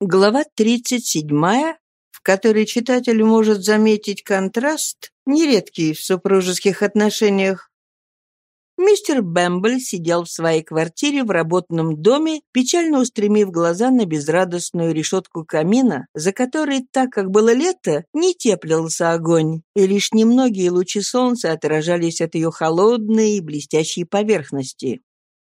Глава 37, в которой читатель может заметить контраст, нередкий в супружеских отношениях. Мистер Бэмбл сидел в своей квартире в работном доме, печально устремив глаза на безрадостную решетку камина, за которой, так как было лето, не теплился огонь, и лишь немногие лучи солнца отражались от ее холодной и блестящей поверхности.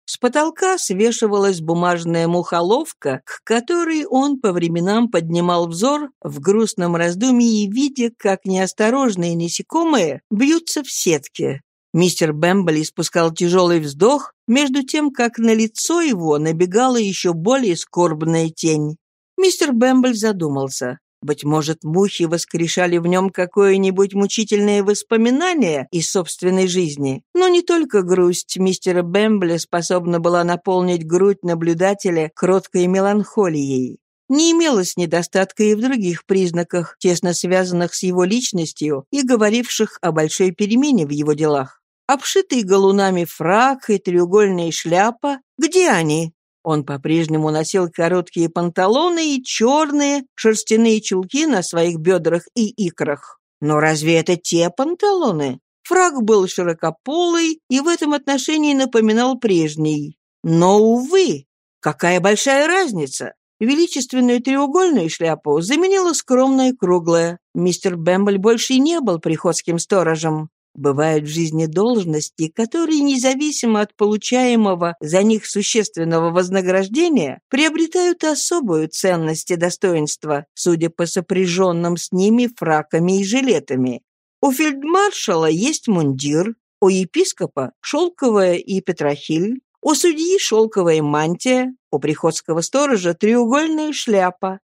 С потолка свешивалась бумажная мухоловка, к которой он по временам поднимал взор в грустном раздумье, видя, как неосторожные насекомые бьются в сетке. Мистер Бэмбли испускал тяжелый вздох, между тем, как на лицо его набегала еще более скорбная тень. Мистер Бэмбль задумался. Быть может, мухи воскрешали в нем какое-нибудь мучительное воспоминание из собственной жизни. Но не только грусть мистера Бэмбля способна была наполнить грудь наблюдателя кроткой меланхолией. Не имелось недостатка и в других признаках, тесно связанных с его личностью и говоривших о большой перемене в его делах. Обшитый галунами фрак и треугольная шляпа, где они? Он по-прежнему носил короткие панталоны и черные шерстяные чулки на своих бедрах и икрах. Но разве это те панталоны? Фраг был широкополый и в этом отношении напоминал прежний. Но, увы, какая большая разница! Величественную треугольную шляпу заменила скромная круглая. Мистер Бэмбль больше не был приходским сторожем. Бывают в жизни должности, которые, независимо от получаемого за них существенного вознаграждения, приобретают особую ценность и достоинство, судя по сопряженным с ними фраками и жилетами. У фельдмаршала есть мундир, у епископа – шелковая и петрохиль, у судьи – шелковая мантия, у приходского сторожа – треугольная шляпа,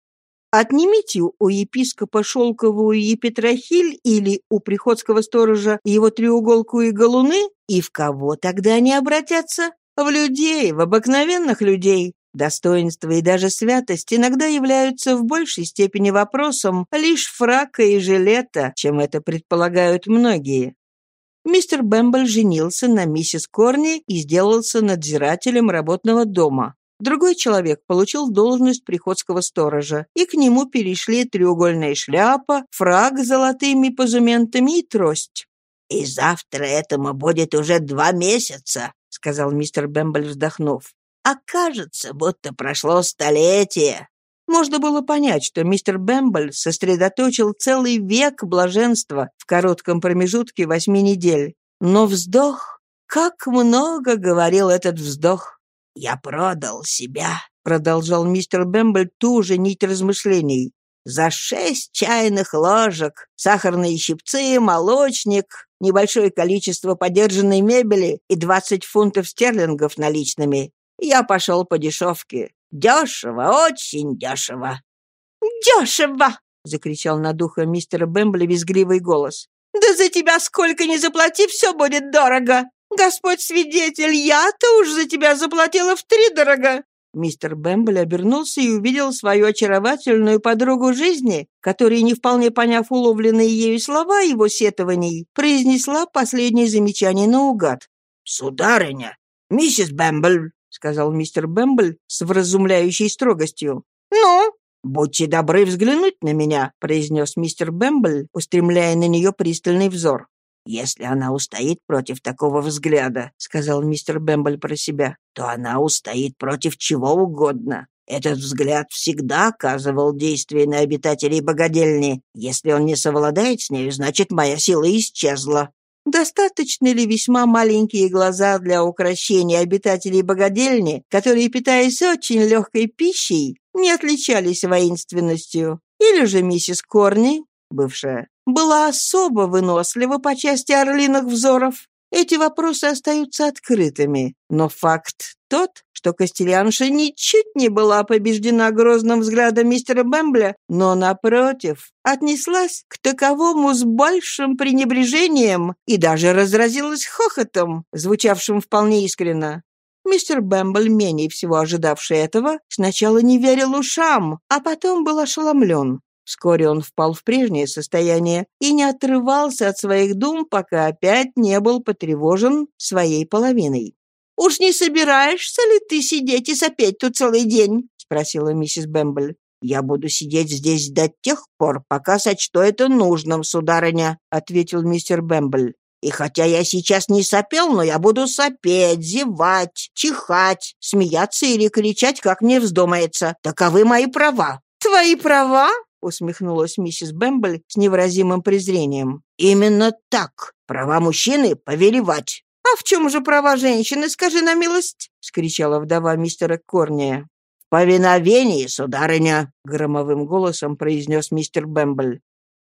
Отнимите у епископа шелковую епитрахиль или у приходского сторожа его треуголку и галуны, и в кого тогда они обратятся? В людей, в обыкновенных людей. Достоинство и даже святость иногда являются в большей степени вопросом лишь фрака и жилета, чем это предполагают многие. Мистер Бэмбл женился на миссис Корни и сделался надзирателем работного дома. Другой человек получил должность приходского сторожа, и к нему перешли треугольная шляпа, фрак с золотыми позументами и трость. «И завтра этому будет уже два месяца», — сказал мистер Бэмбл, вздохнув. «А кажется, будто прошло столетие». Можно было понять, что мистер Бэмбл сосредоточил целый век блаженства в коротком промежутке восьми недель. Но вздох, как много говорил этот вздох. «Я продал себя», — продолжал мистер Бэмбл ту же нить размышлений. «За шесть чайных ложек, сахарные щипцы, молочник, небольшое количество подержанной мебели и двадцать фунтов стерлингов наличными. Я пошел по дешевке. Дешево, очень дешево». «Дешево!» — закричал над ухом мистера Бэмбля визгливый голос. «Да за тебя сколько ни заплати, все будет дорого!» Господь свидетель, я-то уж за тебя заплатила втридорога!» Мистер Бэмбл обернулся и увидел свою очаровательную подругу жизни, которая, не вполне поняв уловленные ею слова его сетований, произнесла последнее замечание наугад. «Сударыня, миссис Бэмбл», — сказал мистер Бэмбл с вразумляющей строгостью. «Ну?» «Будьте добры взглянуть на меня», — произнес мистер Бэмбл, устремляя на нее пристальный взор. «Если она устоит против такого взгляда», — сказал мистер Бэмбл про себя, «то она устоит против чего угодно. Этот взгляд всегда оказывал действие на обитателей богадельни. Если он не совладает с нею, значит, моя сила исчезла». Достаточно ли весьма маленькие глаза для украшения обитателей богадельни, которые, питаясь очень легкой пищей, не отличались воинственностью? Или же миссис Корни, бывшая, была особо вынослива по части орлиных взоров. Эти вопросы остаются открытыми, но факт тот, что Костелянша ничуть не была побеждена грозным взглядом мистера Бэмбля, но, напротив, отнеслась к таковому с большим пренебрежением и даже разразилась хохотом, звучавшим вполне искренно. Мистер Бэмбл, менее всего ожидавший этого, сначала не верил ушам, а потом был ошеломлен. Вскоре он впал в прежнее состояние и не отрывался от своих дум, пока опять не был потревожен своей половиной. «Уж не собираешься ли ты сидеть и сопеть тут целый день?» — спросила миссис Бэмбль. «Я буду сидеть здесь до тех пор, пока сочту это нужным, сударыня», — ответил мистер Бэмбль. «И хотя я сейчас не сопел, но я буду сопеть, зевать, чихать, смеяться или кричать, как мне вздумается. Таковы мои права». «Твои права?» — усмехнулась миссис Бэмбль с невыразимым презрением. «Именно так. Права мужчины — повелевать». «А в чем же права женщины, скажи на милость?» — скричала вдова мистера Корни? Повиновение, сударыня», — громовым голосом произнес мистер Бэмбль.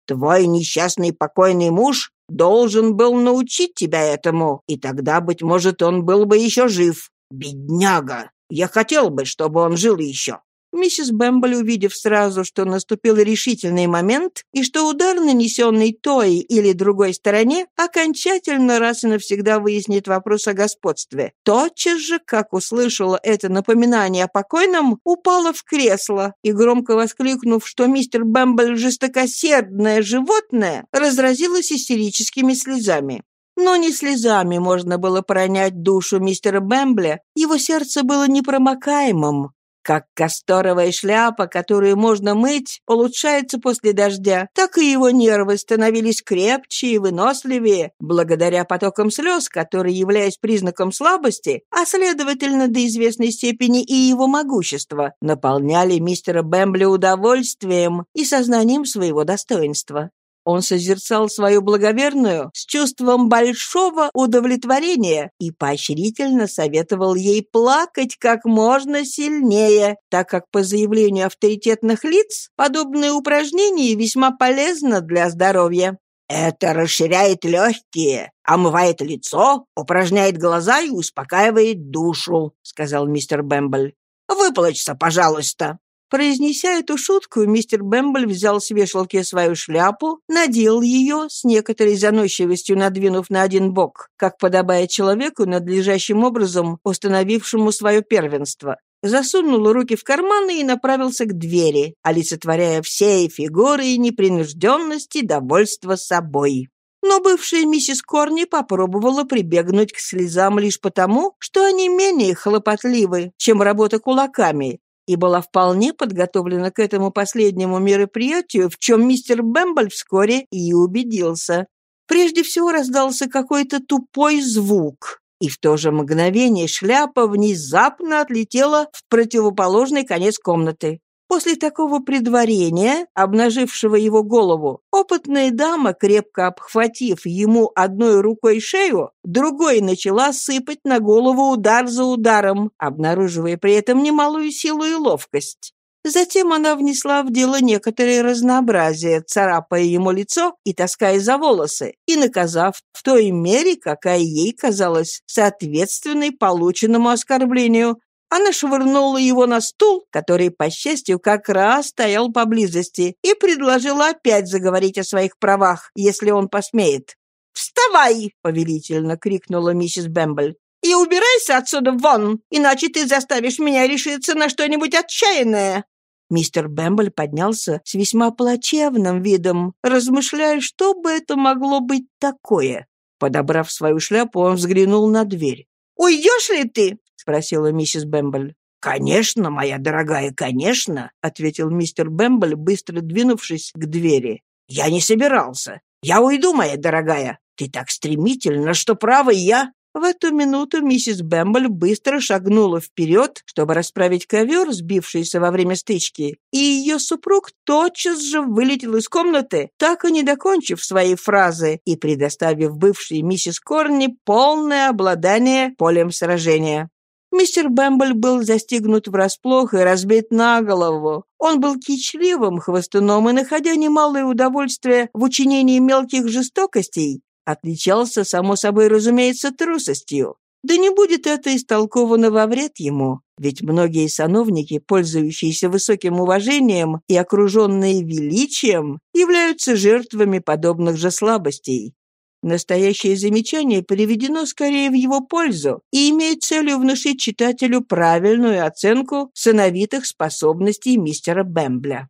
«Твой несчастный покойный муж должен был научить тебя этому, и тогда, быть может, он был бы еще жив. Бедняга! Я хотел бы, чтобы он жил еще. Миссис Бэмбл, увидев сразу, что наступил решительный момент и что удар, нанесенный той или другой стороне, окончательно раз и навсегда выяснит вопрос о господстве, тотчас же, как услышала это напоминание о покойном, упала в кресло и, громко воскликнув, что мистер Бэмбл жестокосердное животное, разразилась истерическими слезами. Но не слезами можно было пронять душу мистера Бэмбля, его сердце было непромокаемым, как касторовая шляпа, которую можно мыть, улучшается после дождя, так и его нервы становились крепче и выносливее, благодаря потокам слез, которые, являясь признаком слабости, а следовательно до известной степени и его могущества, наполняли мистера Бэмбли удовольствием и сознанием своего достоинства. Он созерцал свою благоверную с чувством большого удовлетворения и поощрительно советовал ей плакать как можно сильнее, так как, по заявлению авторитетных лиц, подобное упражнение весьма полезно для здоровья. «Это расширяет легкие, омывает лицо, упражняет глаза и успокаивает душу», — сказал мистер Бэмбль. «Выплачься, пожалуйста». Произнеся эту шутку, мистер Бэмбль взял с вешалки свою шляпу, надел ее, с некоторой заносчивостью надвинув на один бок, как подобает человеку, надлежащим образом установившему свое первенство, засунул руки в карманы и направился к двери, олицетворяя все фигуры и непринужденность и довольство собой. Но бывшая миссис Корни попробовала прибегнуть к слезам лишь потому, что они менее хлопотливы, чем работа кулаками, и была вполне подготовлена к этому последнему мероприятию, в чем мистер Бэмбль вскоре и убедился. Прежде всего раздался какой-то тупой звук, и в то же мгновение шляпа внезапно отлетела в противоположный конец комнаты. После такого предварения, обнажившего его голову, опытная дама, крепко обхватив ему одной рукой шею, другой начала сыпать на голову удар за ударом, обнаруживая при этом немалую силу и ловкость. Затем она внесла в дело некоторое разнообразие, царапая ему лицо и таская за волосы, и наказав в той мере, какая ей казалась соответственной полученному оскорблению, она швырнула его на стул, который, по счастью, как раз стоял поблизости, и предложила опять заговорить о своих правах, если он посмеет. «Вставай!» — повелительно крикнула миссис Бэмбль. «И убирайся отсюда вон, иначе ты заставишь меня решиться на что-нибудь отчаянное!» Мистер Бэмбль поднялся с весьма плачевным видом, размышляя, что бы это могло быть такое. Подобрав свою шляпу, он взглянул на дверь. «Уйдешь ли ты?» — спросила миссис Бэмбль. «Конечно, моя дорогая, конечно», — ответил мистер Бэмбль, быстро двинувшись к двери. «Я не собирался. Я уйду, моя дорогая. Ты так стремительно, что право я...» В эту минуту миссис Бэмбль быстро шагнула вперед, чтобы расправить ковер, сбившийся во время стычки, и ее супруг тотчас же вылетел из комнаты, так и не докончив своей фразы и предоставив бывшей миссис Корни полное обладание полем сражения. Мистер Бэмбль был застигнут врасплох и разбит на голову. Он был кичливым хвостуном и, находя немалое удовольствие в учинении мелких жестокостей, отличался, само собой разумеется, трусостью. Да не будет это истолковано во вред ему, ведь многие сановники, пользующиеся высоким уважением и окруженные величием, являются жертвами подобных же слабостей. Настоящее замечание приведено скорее в его пользу и имеет целью внушить читателю правильную оценку сыновитых способностей мистера Бэмбля.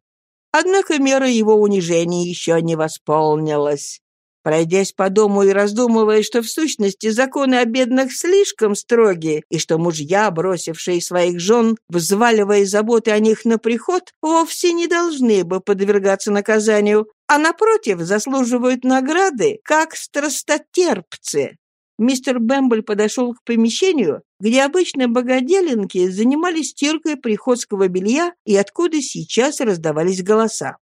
Однако мера его унижения еще не восполнилась. Пройдясь по дому и раздумывая, что в сущности законы о бедных слишком строги, и что мужья, бросившие своих жен, взваливая заботы о них на приход, вовсе не должны бы подвергаться наказанию, а, напротив, заслуживают награды, как страстотерпцы. Мистер Бэмбль подошел к помещению, где обычно богаделенки занимались стиркой приходского белья и откуда сейчас раздавались голоса.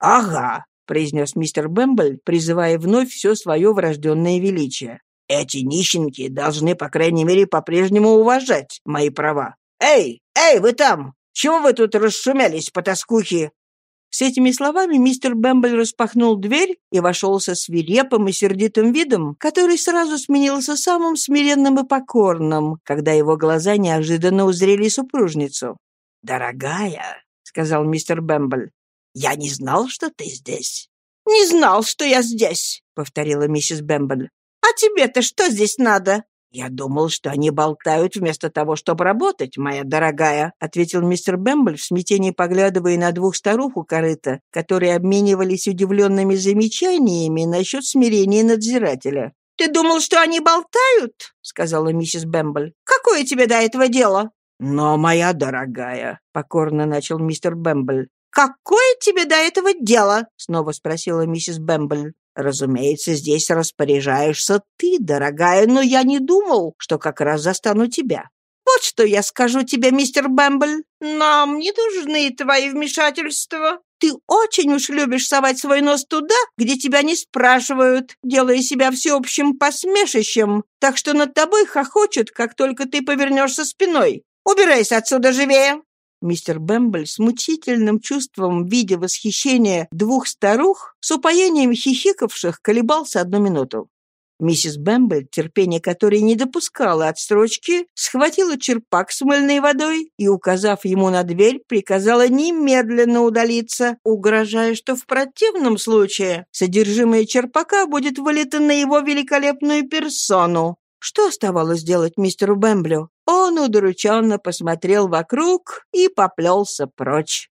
«Ага, — произнес мистер Бэмбл, призывая вновь все свое врожденное величие. «Эти нищенки должны, по крайней мере, по-прежнему уважать мои права. Эй, эй, вы там! Чего вы тут расшумялись, потаскухи?» С этими словами мистер Бэмбл распахнул дверь и вошел со свирепым и сердитым видом, который сразу сменился самым смиренным и покорным, когда его глаза неожиданно узрели супружницу. «Дорогая», — сказал мистер Бэмбл, «Я не знал, что ты здесь». «Не знал, что я здесь», — повторила миссис Бэмбл. «А тебе-то что здесь надо?» «Я думал, что они болтают вместо того, чтобы работать, моя дорогая», ответил мистер Бэмбл в смятении, поглядывая на двух старух у корыта, которые обменивались удивленными замечаниями насчет смирения надзирателя. «Ты думал, что они болтают?» — сказала миссис Бэмбл. «Какое тебе до этого дело?» «Но, моя дорогая», — покорно начал мистер Бэмбл, «Какое тебе до этого дело?» — снова спросила миссис Бэмбл. «Разумеется, здесь распоряжаешься ты, дорогая, но я не думал, что как раз застану тебя». «Вот что я скажу тебе, мистер Бэмбл. Нам не нужны твои вмешательства. Ты очень уж любишь совать свой нос туда, где тебя не спрашивают, делая себя всеобщим посмешищем, так что над тобой хохочут, как только ты повернешься спиной. Убирайся отсюда живее!» Мистер Бэмбль с мучительным чувством, видя восхищение двух старух, с упоением хихикавших, колебался одну минуту. Миссис Бэмбль, терпение которой не допускало отсрочки, схватила черпак с мыльной водой и, указав ему на дверь, приказала немедленно удалиться, угрожая, что в противном случае содержимое черпака будет вылито на его великолепную персону. Что оставалось делать мистеру Бэмблю? Он удрученно посмотрел вокруг и поплелся прочь.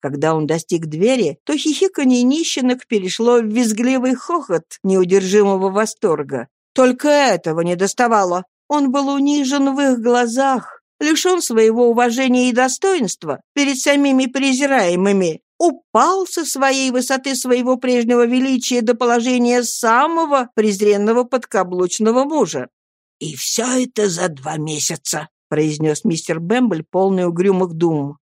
Когда он достиг двери, то хихиканье нищенок перешло в визгливый хохот неудержимого восторга. Только этого не доставало. Он был унижен в их глазах, лишен своего уважения и достоинства перед самими презираемыми, упал со своей высоты своего прежнего величия до положения самого презренного подкаблучного мужа. «И все это за два месяца», — произнес мистер Бэмбль, полный угрюмых дум.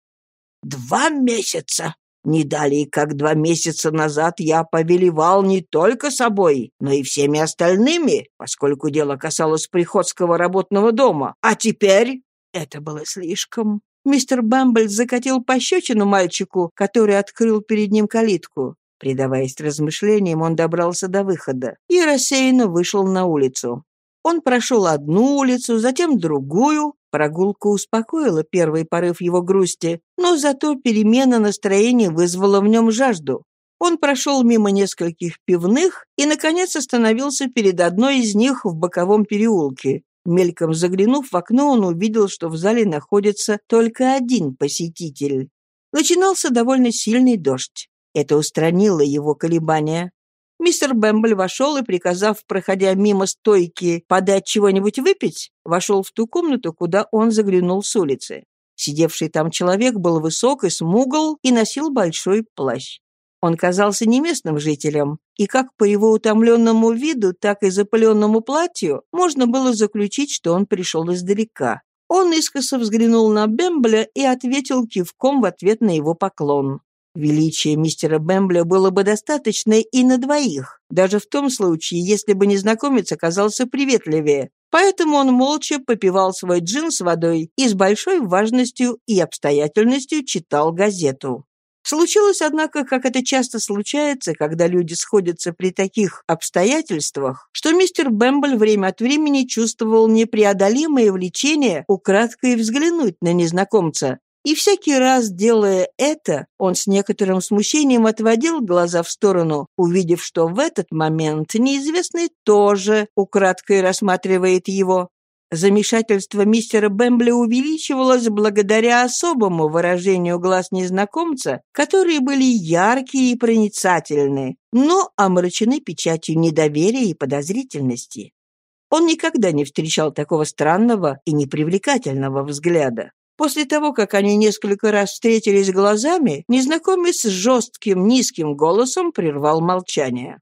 «Два месяца! Не далее, как два месяца назад я повелевал не только собой, но и всеми остальными, поскольку дело касалось приходского работного дома. А теперь это было слишком. Мистер Бэмбль закатил пощечину мальчику, который открыл перед ним калитку. Предаваясь размышлениям, он добрался до выхода и рассеянно вышел на улицу. Он прошел одну улицу, затем другую. Прогулка успокоила первый порыв его грусти, но зато перемена настроения вызвала в нем жажду. Он прошел мимо нескольких пивных и, наконец, остановился перед одной из них в боковом переулке. Мельком заглянув в окно, он увидел, что в зале находится только один посетитель. Начинался довольно сильный дождь. Это устранило его колебания. Мистер Бэмбль вошел и, приказав, проходя мимо стойки, подать чего-нибудь выпить, вошел в ту комнату, куда он заглянул с улицы. Сидевший там человек был высок и смугл и носил большой плащ. Он казался не местным жителем, и как по его утомленному виду, так и запыленному платью можно было заключить, что он пришел издалека. Он искоса взглянул на Бэмбля и ответил кивком в ответ на его поклон. Величия мистера Бэмбля было бы достаточно и на двоих, даже в том случае, если бы незнакомец оказался приветливее. Поэтому он молча попивал свой джин с водой и с большой важностью и обстоятельностью читал газету. Случилось, однако, как это часто случается, когда люди сходятся при таких обстоятельствах, что мистер Бэмбл время от времени чувствовал непреодолимое влечение украдкой взглянуть на незнакомца, и всякий раз, делая это, он с некоторым смущением отводил глаза в сторону, увидев, что в этот момент неизвестный тоже украдкой рассматривает его. Замешательство мистера Бэмбля увеличивалось благодаря особому выражению глаз незнакомца, которые были яркие и проницательны, но омрачены печатью недоверия и подозрительности. Он никогда не встречал такого странного и непривлекательного взгляда. После того, как они несколько раз встретились глазами, незнакомец с жестким низким голосом прервал молчание.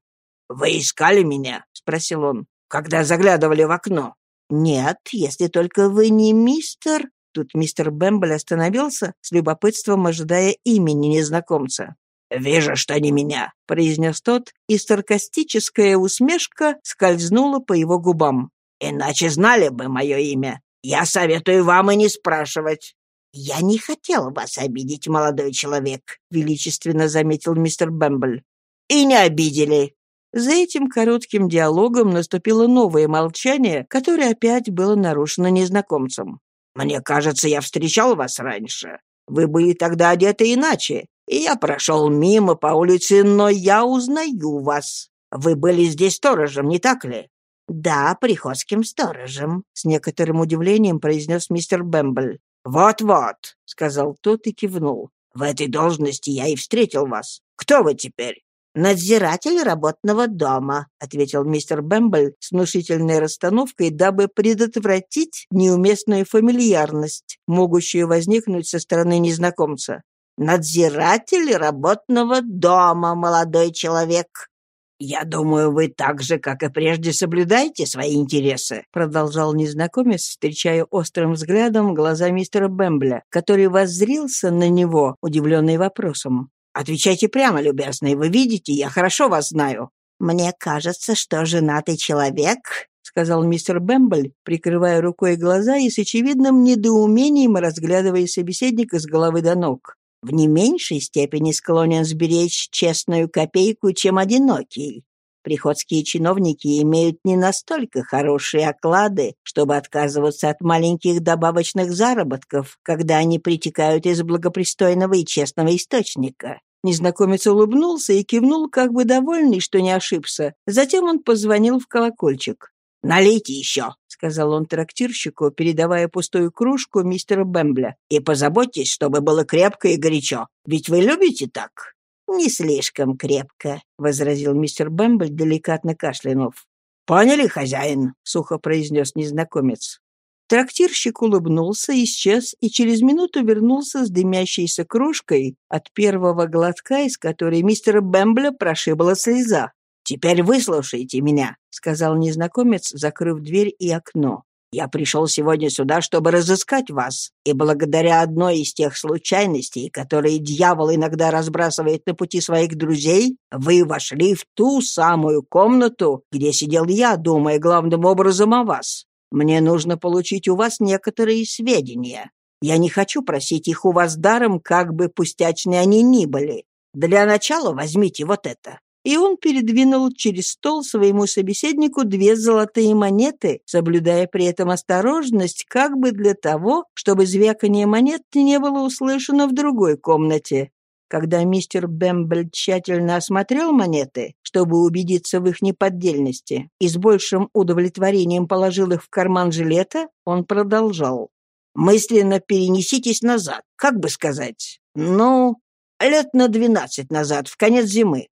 «Вы искали меня?» — спросил он. «Когда заглядывали в окно?» «Нет, если только вы не мистер...» Тут мистер Бэмбл остановился, с любопытством ожидая имени незнакомца. «Вижу, что не меня», — произнес тот, и саркастическая усмешка скользнула по его губам. «Иначе знали бы мое имя. Я советую вам и не спрашивать». «Я не хотел вас обидеть, молодой человек», — величественно заметил мистер Бэмбл. «И не обидели. За этим коротким диалогом наступило новое молчание, которое опять было нарушено незнакомцем. «Мне кажется, я встречал вас раньше. Вы были тогда одеты иначе, и я прошел мимо по улице, но я узнаю вас. Вы были здесь сторожем, не так ли?» «Да, приходским сторожем», — с некоторым удивлением произнес мистер Бэмбл. «Вот-вот», — сказал тот и кивнул. «В этой должности я и встретил вас. Кто вы теперь?» «Надзиратель работного дома», — ответил мистер Бэмбл с внушительной расстановкой, дабы предотвратить неуместную фамильярность, могущую возникнуть со стороны незнакомца. «Надзиратель работного дома, молодой человек». «Я думаю, вы так же, как и прежде, соблюдаете свои интересы», продолжал незнакомец, встречая острым взглядом глаза мистера Бэмбля, который воззрился на него, удивленный вопросом. Отвечайте прямо, любезный, вы видите, я хорошо вас знаю». «Мне кажется, что женатый человек», — сказал мистер Бэмбль, прикрывая рукой глаза и с очевидным недоумением разглядывая собеседника с головы до ног, в не меньшей степени склонен сберечь честную копейку, чем одинокий. Приходские чиновники имеют не настолько хорошие оклады, чтобы отказываться от маленьких добавочных заработков, когда они притекают из благопристойного и честного источника. Незнакомец улыбнулся и кивнул, как бы довольный, что не ошибся. Затем он позвонил в колокольчик. «Налейте еще», — сказал он трактирщику, передавая пустую кружку мистера Бэмбля. «И позаботьтесь, чтобы было крепко и горячо. Ведь вы любите так?» «Не слишком крепко», — возразил мистер Бэмбль, деликатно кашлянув. «Поняли, хозяин?» — сухо произнес незнакомец. Трактирщик улыбнулся, исчез и через минуту вернулся с дымящейся кружкой, от первого глотка из которой мистера Бэмбля прошибла слеза. «Теперь выслушайте меня», — сказал незнакомец, закрыв дверь и окно. Я пришел сегодня сюда, чтобы разыскать вас, и благодаря одной из тех случайностей, которые дьявол иногда разбрасывает на пути своих друзей, вы вошли в ту самую комнату, где сидел я, думая главным образом о вас. Мне нужно получить у вас некоторые сведения. Я не хочу просить их у вас даром, как бы пустячные они ни были. Для начала возьмите вот это и он передвинул через стол своему собеседнику две золотые монеты, соблюдая при этом осторожность как бы для того, чтобы звяканье монет не было услышано в другой комнате. Когда мистер Бэмбл тщательно осмотрел монеты, чтобы убедиться в их неподдельности, и с большим удовлетворением положил их в карман жилета, он продолжал. «Мысленно перенеситесь назад, как бы сказать, ну, лет на двенадцать назад, в конец зимы.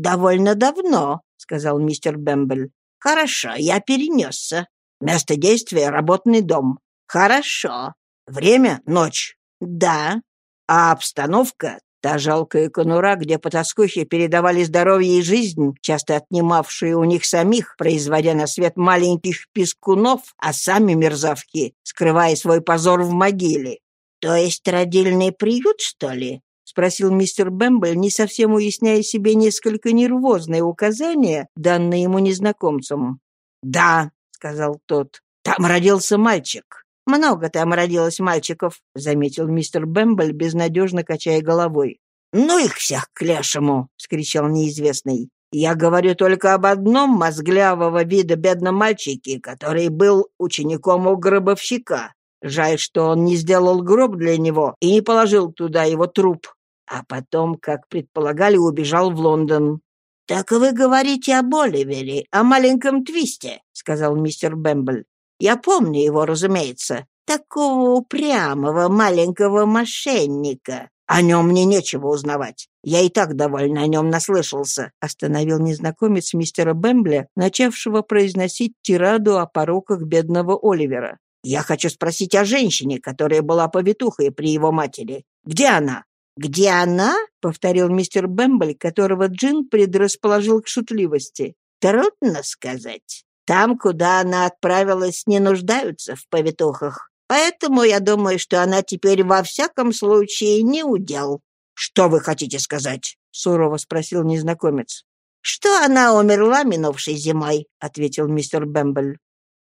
«Довольно давно», — сказал мистер Бэмбл. «Хорошо, я перенесся. Место действия — работный дом. Хорошо. Время — ночь. Да. А обстановка — та жалкая конура, где потаскухи передавали здоровье и жизнь, часто отнимавшие у них самих, производя на свет маленьких пескунов, а сами мерзавки, скрывая свой позор в могиле. То есть родильный приют, что ли? — спросил мистер Бэмбл, не совсем уясняя себе несколько нервозные указания, данные ему незнакомцем. «Да», — сказал тот, — «там родился мальчик». «Много там родилось мальчиков», — заметил мистер Бэмбл, безнадежно качая головой. «Ну их всех к лешему!» — вскричал неизвестный. «Я говорю только об одном мозглявого вида бедном мальчике, который был учеником у гробовщика. Жаль, что он не сделал гроб для него и не положил туда его труп а потом, как предполагали, убежал в Лондон. «Так вы говорите о Боливере, о маленьком твисте», — сказал мистер Бэмбл. Я помню его, разумеется. Такого упрямого маленького мошенника. О нем мне нечего узнавать. Я и так довольно о нем наслышался», — остановил незнакомец мистера Бэмбля, начавшего произносить тираду о пороках бедного Оливера. «Я хочу спросить о женщине, которая была повитухой при его матери. Где она?» «Где она?» — повторил мистер Бэмбль, которого Джин предрасположил к шутливости. «Трудно сказать. Там, куда она отправилась, не нуждаются в повитухах. Поэтому я думаю, что она теперь во всяком случае не удел». «Что вы хотите сказать?» — сурово спросил незнакомец. «Что она умерла минувшей зимой», — ответил мистер Бэмбль.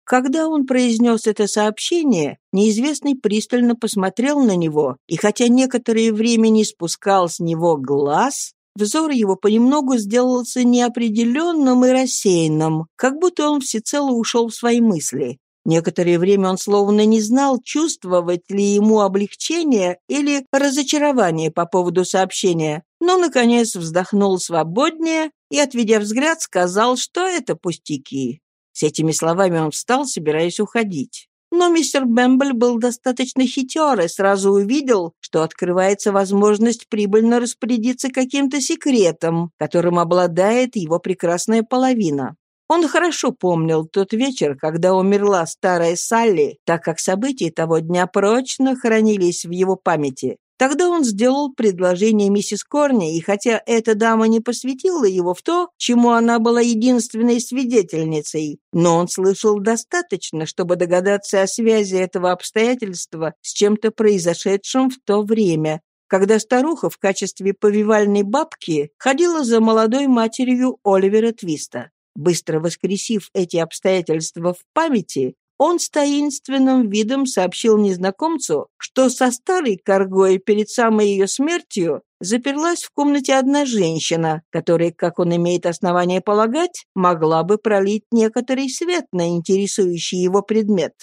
Когда он произнес это сообщение, неизвестный пристально посмотрел на него, и хотя некоторое время не спускал с него глаз, взор его понемногу сделался неопределенным и рассеянным, как будто он всецело ушел в свои мысли. Некоторое время он словно не знал, чувствовать ли ему облегчение или разочарование по поводу сообщения, но, наконец, вздохнул свободнее и, отведя взгляд, сказал, что это пустяки. С этими словами он встал, собираясь уходить. Но мистер Бэмбл был достаточно хитер и сразу увидел, что открывается возможность прибыльно распорядиться каким-то секретом, которым обладает его прекрасная половина. Он хорошо помнил тот вечер, когда умерла старая Салли, так как события того дня прочно хранились в его памяти. Тогда он сделал предложение миссис Корни, и хотя эта дама не посвятила его в то, чему она была единственной свидетельницей, но он слышал достаточно, чтобы догадаться о связи этого обстоятельства с чем-то произошедшим в то время, когда старуха в качестве повивальной бабки ходила за молодой матерью Оливера Твиста. Быстро воскресив эти обстоятельства в памяти, он с таинственным видом сообщил незнакомцу, что со старой коргой перед самой ее смертью заперлась в комнате одна женщина, которая, как он имеет основание полагать, могла бы пролить некоторый свет на интересующий его предмет.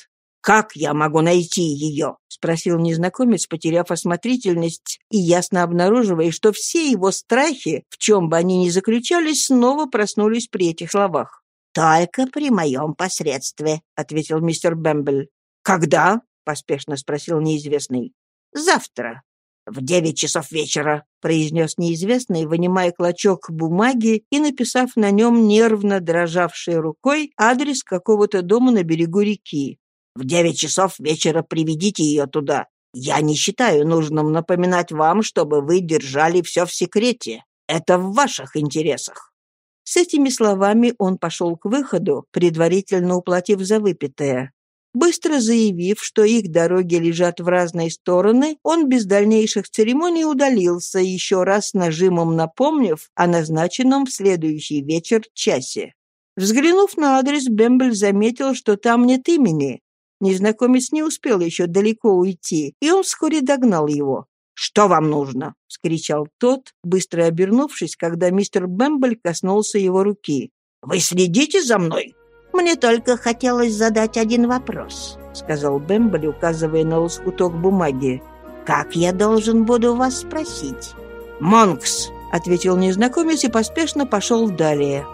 «Как я могу найти ее?» — спросил незнакомец, потеряв осмотрительность и ясно обнаруживая, что все его страхи, в чем бы они ни заключались, снова проснулись при этих словах. «Только при моем посредстве», — ответил мистер Бэмбл. «Когда?» — поспешно спросил неизвестный. «Завтра». «В девять часов вечера», — произнес неизвестный, вынимая клочок бумаги и написав на нем нервно дрожавшей рукой адрес какого-то дома на берегу реки. «В девять часов вечера приведите ее туда. Я не считаю нужным напоминать вам, чтобы вы держали все в секрете. Это в ваших интересах». С этими словами он пошел к выходу, предварительно уплатив за выпитое. Быстро заявив, что их дороги лежат в разные стороны, он без дальнейших церемоний удалился, еще раз нажимом напомнив о назначенном в следующий вечер часе. Взглянув на адрес, Бембель заметил, что там нет имени. Незнакомец не успел еще далеко уйти, и он вскоре догнал его. «Что вам нужно?» — вскричал тот, быстро обернувшись, когда мистер Бэмбль коснулся его руки. «Вы следите за мной?» «Мне только хотелось задать один вопрос», — сказал Бэмбль, указывая на лоскуток бумаги. «Как я должен буду вас спросить?» «Монкс», — ответил незнакомец и поспешно пошел далее.